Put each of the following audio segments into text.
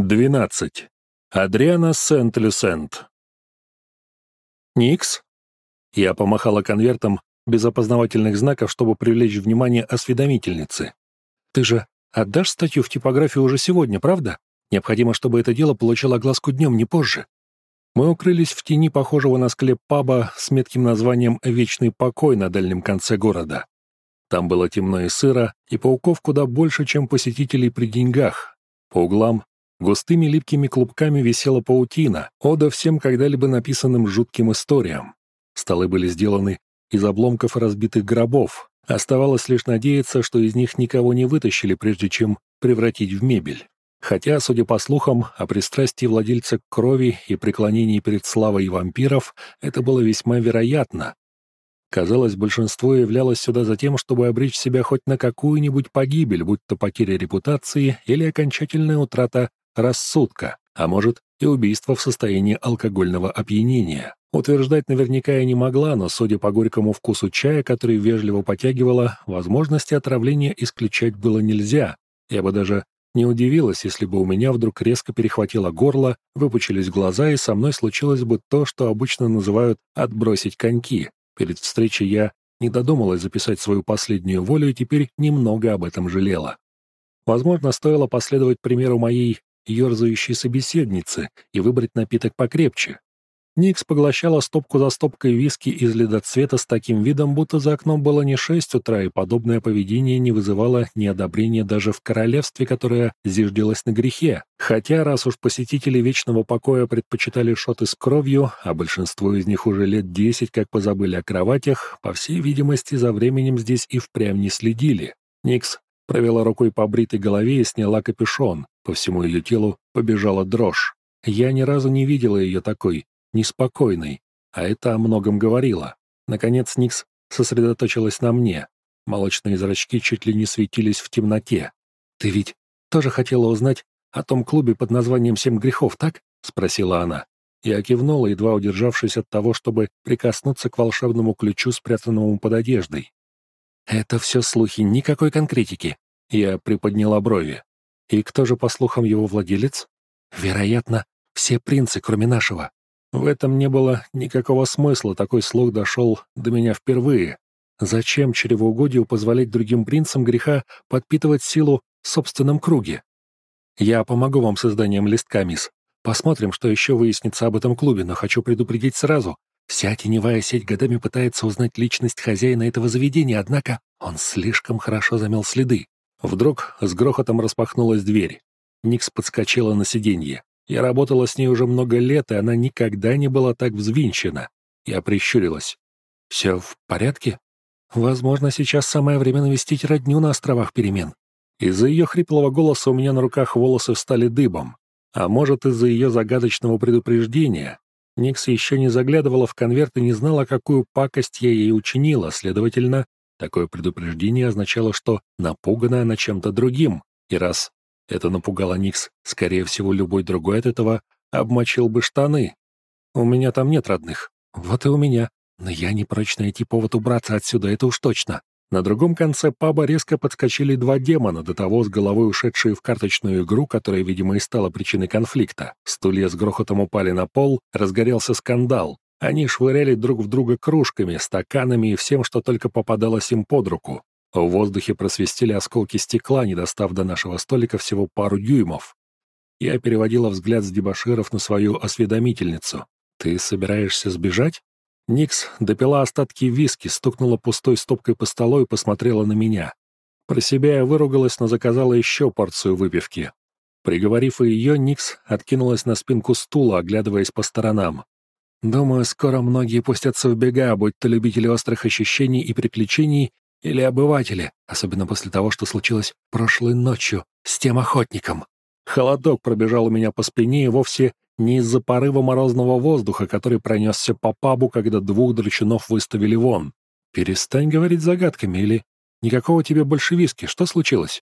12. Адриана Сент-Люсент. «Никс?» Я помахала конвертом без опознавательных знаков, чтобы привлечь внимание осведомительницы. «Ты же отдашь статью в типографию уже сегодня, правда? Необходимо, чтобы это дело получило огласку днем, не позже». Мы укрылись в тени похожего на склеп паба с метким названием «Вечный покой» на дальнем конце города. Там было темно и сыро, и пауков куда больше, чем посетителей при деньгах. По углам Густыми липкими клубками висела паутина, ода всем когда-либо написанным жутким историям. Столы были сделаны из обломков разбитых гробов. Оставалось лишь надеяться, что из них никого не вытащили, прежде чем превратить в мебель. Хотя, судя по слухам, о пристрастии владельца к крови и преклонении перед славой вампиров, это было весьма вероятно. Казалось, большинство являлось сюда за тем, чтобы обречь себя хоть на какую-нибудь погибель, будь то потеря репутации или окончательная утрата рассудка, а может и убийство в состоянии алкогольного опьянения. Утверждать наверняка я не могла, но, судя по горькому вкусу чая, который вежливо потягивала, возможности отравления исключать было нельзя. Я бы даже не удивилась, если бы у меня вдруг резко перехватило горло, выпучились глаза, и со мной случилось бы то, что обычно называют «отбросить коньки». Перед встречей я не додумалась записать свою последнюю волю и теперь немного об этом жалела. Возможно, стоило последовать примеру моей ерзающей собеседницы и выбрать напиток покрепче. Никс поглощала стопку за стопкой виски из ледоцвета с таким видом, будто за окном было не шесть утра, и подобное поведение не вызывало неодобрения даже в королевстве, которое зиждилось на грехе. Хотя, раз уж посетители Вечного Покоя предпочитали шоты с кровью, а большинство из них уже лет десять как позабыли о кроватях, по всей видимости, за временем здесь и впрямь не следили. Никс Провела рукой по бритой голове и сняла капюшон. По всему ее телу побежала дрожь. Я ни разу не видела ее такой, неспокойной, а это о многом говорило. Наконец Никс сосредоточилась на мне. Молочные зрачки чуть ли не светились в темноте. «Ты ведь тоже хотела узнать о том клубе под названием «Семь грехов», так?» — спросила она. Я кивнула, едва удержавшись от того, чтобы прикоснуться к волшебному ключу, спрятанному под одеждой. «Это все слухи, никакой конкретики». Я приподняла брови. «И кто же, по слухам, его владелец?» «Вероятно, все принцы, кроме нашего». В этом не было никакого смысла, такой слух дошел до меня впервые. Зачем чревоугодию позволять другим принцам греха подпитывать силу в собственном круге? Я помогу вам с изданием листка, мисс. Посмотрим, что еще выяснится об этом клубе, но хочу предупредить сразу. Вся теневая сеть годами пытается узнать личность хозяина этого заведения, однако он слишком хорошо замел следы. Вдруг с грохотом распахнулась дверь. Никс подскочила на сиденье. Я работала с ней уже много лет, и она никогда не была так взвинчена. Я прищурилась. «Все в порядке? Возможно, сейчас самое время навестить родню на островах перемен». Из-за ее хриплого голоса у меня на руках волосы встали дыбом. А может, из-за ее загадочного предупреждения, Никс еще не заглядывала в конверт и не знала, какую пакость я ей учинила, следовательно, такое предупреждение означало, что напугана она чем-то другим, и раз это напугало Никс, скорее всего, любой другой от этого обмочил бы штаны. У меня там нет родных. Вот и у меня. Но я не прочь найти повод убраться отсюда, это уж точно. На другом конце паба резко подскочили два демона, до того с головой ушедшие в карточную игру, которая, видимо, и стала причиной конфликта. Стулья с грохотом упали на пол, разгорелся скандал. Они швыряли друг в друга кружками, стаканами и всем, что только попадалось им под руку. В воздухе просвистели осколки стекла, не достав до нашего столика всего пару дюймов. Я переводила взгляд с дебоширов на свою осведомительницу. «Ты собираешься сбежать?» Никс допила остатки виски, стукнула пустой стопкой по столу и посмотрела на меня. Про себя я выругалась, но заказала еще порцию выпивки. Приговорив ее, Никс откинулась на спинку стула, оглядываясь по сторонам. «Думаю, скоро многие пустятся в бега, будь то любители острых ощущений и приключений или обыватели, особенно после того, что случилось прошлой ночью с тем охотником». Холодок пробежал у меня по спине и вовсе не из-за порыва морозного воздуха, который пронесся по пабу, когда двух драчунов выставили вон. Перестань говорить загадками, или никакого тебе больше виски, что случилось?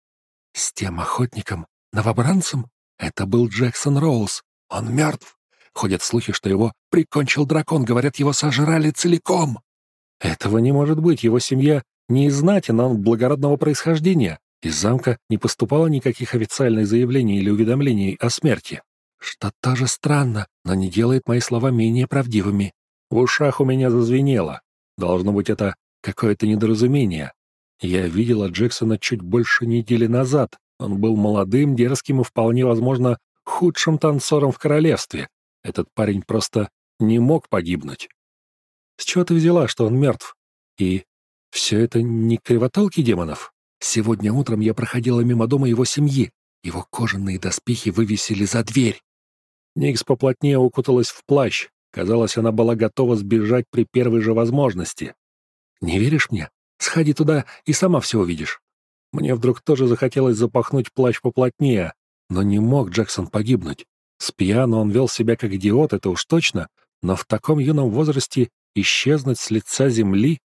С тем охотником, новобранцем? Это был Джексон Роуз. Он мертв. Ходят слухи, что его прикончил дракон, говорят, его сожрали целиком. Этого не может быть, его семья не из знати, но благородного происхождения. Из замка не поступало никаких официальных заявлений или уведомлений о смерти. Что тоже странно, но не делает мои слова менее правдивыми. В ушах у меня зазвенело. Должно быть, это какое-то недоразумение. Я видела Джексона чуть больше недели назад. Он был молодым, дерзким и вполне возможно худшим танцором в королевстве. Этот парень просто не мог погибнуть. С чего ты взяла, что он мертв? И все это не кривотолки демонов? Сегодня утром я проходила мимо дома его семьи. Его кожаные доспехи вывесили за дверь. Никс поплотнее укуталась в плащ. Казалось, она была готова сбежать при первой же возможности. «Не веришь мне? Сходи туда и сама все увидишь». Мне вдруг тоже захотелось запахнуть плащ поплотнее, но не мог Джексон погибнуть. С пьяну он вел себя как идиот, это уж точно, но в таком юном возрасте исчезнуть с лица земли?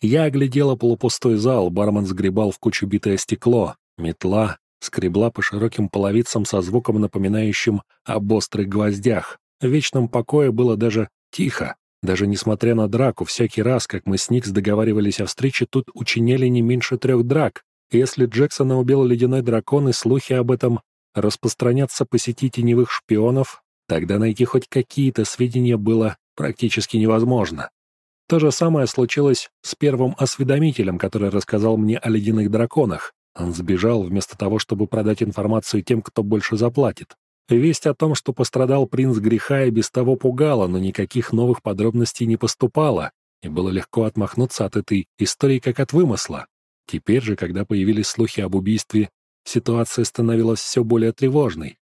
Я оглядела полупустой зал, бармен сгребал в кучу битое стекло, метла скребла по широким половицам со звуком, напоминающим об острых гвоздях. В вечном покое было даже тихо. Даже несмотря на драку, всякий раз, как мы с Никс договаривались о встрече, тут учинили не меньше трех драк. Если Джексона убил ледяной дракон и слухи об этом распространятся по сети теневых шпионов, тогда найти хоть какие-то сведения было практически невозможно. То же самое случилось с первым осведомителем, который рассказал мне о ледяных драконах. Он сбежал вместо того, чтобы продать информацию тем, кто больше заплатит. Весть о том, что пострадал принц греха, и без того пугала, но никаких новых подробностей не поступало, и было легко отмахнуться от этой истории как от вымысла. Теперь же, когда появились слухи об убийстве, ситуация становилась все более тревожной.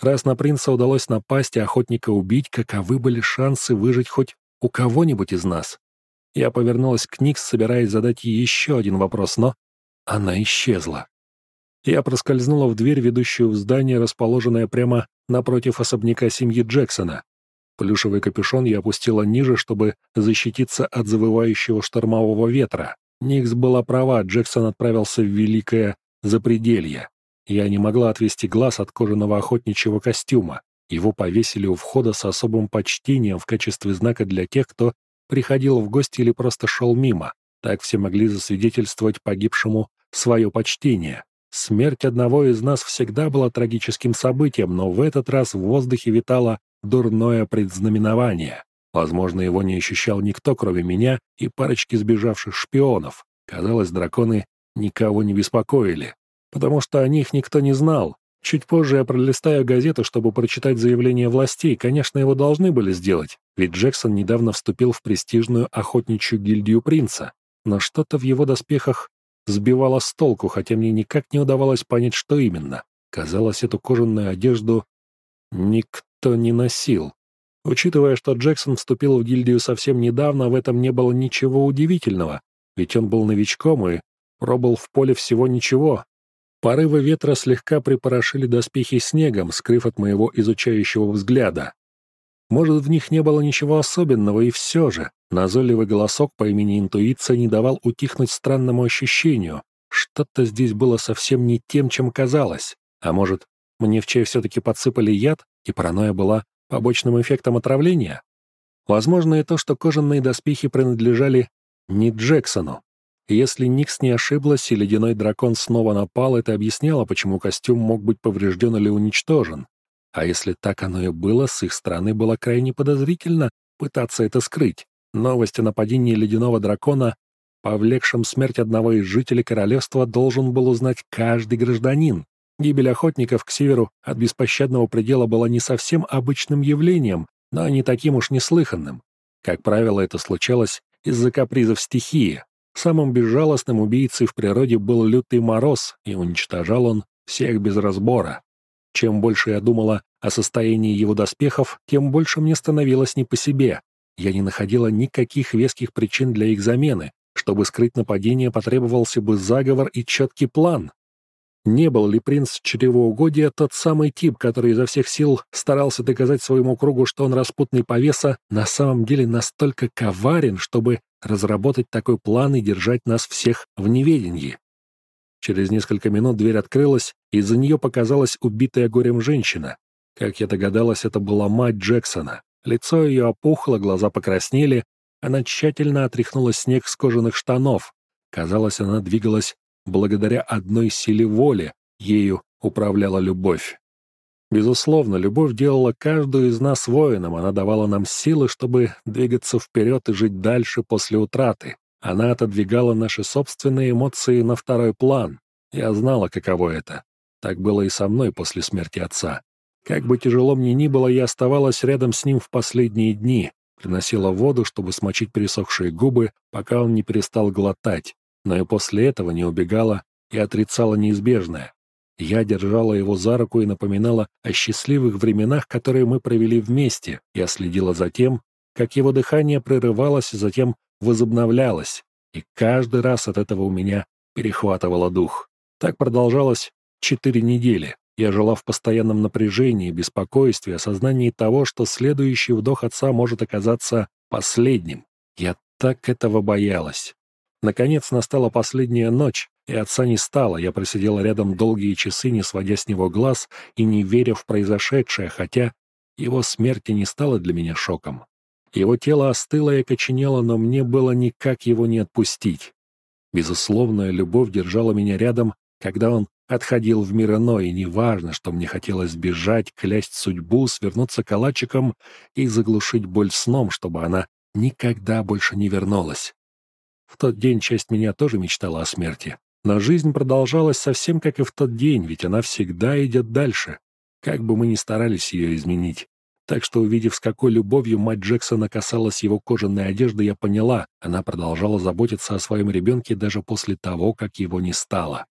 Раз на принца удалось напасть и охотника убить, каковы были шансы выжить хоть у кого-нибудь из нас? Я повернулась к Никс, собираясь задать ей еще один вопрос, но она исчезла. Я проскользнула в дверь, ведущую в здание, расположенное прямо напротив особняка семьи Джексона. Плюшевый капюшон я опустила ниже, чтобы защититься от завывающего штормового ветра. Никс была права, Джексон отправился в Великое Запределье. Я не могла отвести глаз от кожаного охотничьего костюма. Его повесили у входа с особым почтением в качестве знака для тех, кто приходил в гости или просто шел мимо. Так все могли засвидетельствовать погибшему свое почтение. Смерть одного из нас всегда была трагическим событием, но в этот раз в воздухе витало дурное предзнаменование. Возможно, его не ощущал никто, кроме меня и парочки сбежавших шпионов. Казалось, драконы никого не беспокоили потому что о них никто не знал. Чуть позже я пролистаю газету, чтобы прочитать заявление властей. Конечно, его должны были сделать, ведь Джексон недавно вступил в престижную охотничью гильдию принца. Но что-то в его доспехах сбивало с толку, хотя мне никак не удавалось понять, что именно. Казалось, эту кожаную одежду никто не носил. Учитывая, что Джексон вступил в гильдию совсем недавно, в этом не было ничего удивительного, ведь он был новичком и пробыл в поле всего ничего, Порывы ветра слегка припорошили доспехи снегом, скрыв от моего изучающего взгляда. Может, в них не было ничего особенного, и все же назойливый голосок по имени Интуиция не давал утихнуть странному ощущению. Что-то здесь было совсем не тем, чем казалось. А может, мне в чай все-таки подсыпали яд, и паранойя была побочным эффектом отравления? Возможно, и то, что кожаные доспехи принадлежали не Джексону. Если Никс не ошиблась и ледяной дракон снова напал, это объясняло, почему костюм мог быть поврежден или уничтожен. А если так оно и было, с их стороны было крайне подозрительно пытаться это скрыть. Новость о нападении ледяного дракона, повлекшем смерть одного из жителей королевства, должен был узнать каждый гражданин. Гибель охотников к северу от беспощадного предела была не совсем обычным явлением, но не таким уж неслыханным. Как правило, это случалось из-за капризов стихии, Самым безжалостным убийцей в природе был лютый мороз, и уничтожал он всех без разбора. Чем больше я думала о состоянии его доспехов, тем больше мне становилось не по себе. Я не находила никаких веских причин для их замены. Чтобы скрыть нападение, потребовался бы заговор и четкий план. Не был ли принц чревоугодия тот самый тип, который изо всех сил старался доказать своему кругу, что он распутный повеса, на самом деле настолько коварен, чтобы разработать такой план и держать нас всех в неведении? Через несколько минут дверь открылась, и из-за нее показалась убитая горем женщина. Как я догадалась, это была мать Джексона. Лицо ее опухло, глаза покраснели, она тщательно отряхнула снег с кожаных штанов. Казалось, она двигалась благодаря одной силе воли ею управляла любовь. Безусловно, любовь делала каждую из нас воином, она давала нам силы, чтобы двигаться вперед и жить дальше после утраты. Она отодвигала наши собственные эмоции на второй план. Я знала, каково это. Так было и со мной после смерти отца. Как бы тяжело мне ни было, я оставалась рядом с ним в последние дни, приносила воду, чтобы смочить пересохшие губы, пока он не перестал глотать, но и после этого не убегала и отрицала неизбежное. Я держала его за руку и напоминала о счастливых временах, которые мы провели вместе. Я следила за тем, как его дыхание прерывалось, затем возобновлялось, и каждый раз от этого у меня перехватывало дух. Так продолжалось четыре недели. Я жила в постоянном напряжении, беспокойстве, осознании того, что следующий вдох отца может оказаться последним. Я так этого боялась. Наконец настала последняя ночь, и отца не стало. Я просидела рядом долгие часы, не сводя с него глаз и не веря в произошедшее, хотя его смерти не стало для меня шоком. Его тело остыло и коченело, но мне было никак его не отпустить. Безусловная любовь держала меня рядом, когда он отходил в мир иной, и неважно, что мне хотелось бежать, клясть судьбу, свернуться калачиком и заглушить боль сном, чтобы она никогда больше не вернулась. В тот день часть меня тоже мечтала о смерти. Но жизнь продолжалась совсем как и в тот день, ведь она всегда идет дальше, как бы мы ни старались ее изменить. Так что, увидев, с какой любовью мать Джексона касалась его кожаной одежды, я поняла, она продолжала заботиться о своем ребенке даже после того, как его не стало.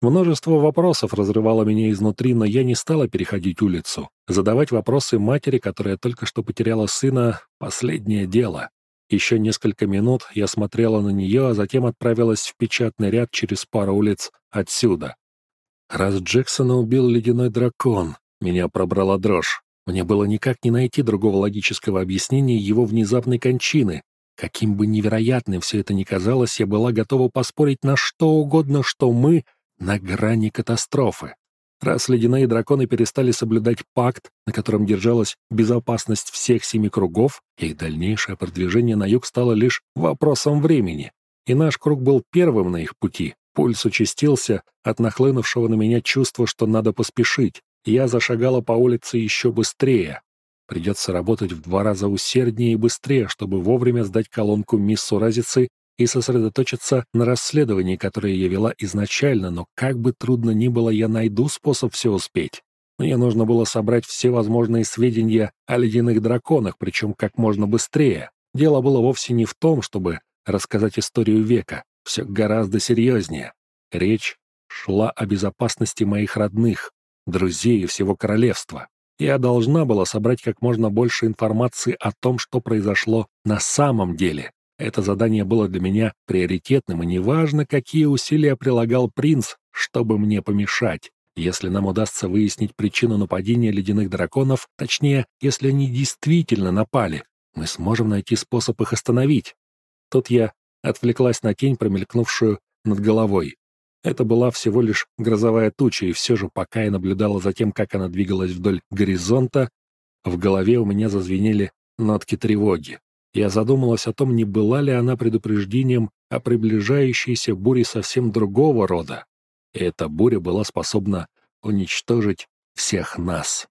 Множество вопросов разрывало меня изнутри, но я не стала переходить улицу. Задавать вопросы матери, которая только что потеряла сына, — последнее дело. Еще несколько минут я смотрела на нее, а затем отправилась в печатный ряд через пару улиц отсюда. Раз Джексона убил ледяной дракон, меня пробрала дрожь. Мне было никак не найти другого логического объяснения его внезапной кончины. Каким бы невероятным все это ни казалось, я была готова поспорить на что угодно, что мы на грани катастрофы. Раз ледяные драконы перестали соблюдать пакт, на котором держалась безопасность всех семи кругов, их дальнейшее продвижение на юг стало лишь вопросом времени. И наш круг был первым на их пути. Пульс участился от нахлынувшего на меня чувства, что надо поспешить. Я зашагала по улице еще быстрее. Придется работать в два раза усерднее и быстрее, чтобы вовремя сдать колонку мисс Суразицы и сосредоточиться на расследовании, которое я вела изначально, но как бы трудно ни было, я найду способ все успеть. Мне нужно было собрать все возможные сведения о ледяных драконах, причем как можно быстрее. Дело было вовсе не в том, чтобы рассказать историю века. Все гораздо серьезнее. Речь шла о безопасности моих родных, друзей и всего королевства. Я должна была собрать как можно больше информации о том, что произошло на самом деле, это задание было для меня приоритетным, и неважно, какие усилия прилагал принц, чтобы мне помешать. Если нам удастся выяснить причину нападения ледяных драконов, точнее, если они действительно напали, мы сможем найти способ их остановить. Тут я отвлеклась на тень, промелькнувшую над головой. Это была всего лишь грозовая туча, и все же, пока я наблюдала за тем, как она двигалась вдоль горизонта, в голове у меня зазвенели нотки тревоги. Я задумалась о том, не была ли она предупреждением о приближающейся буре совсем другого рода. И эта буря была способна уничтожить всех нас.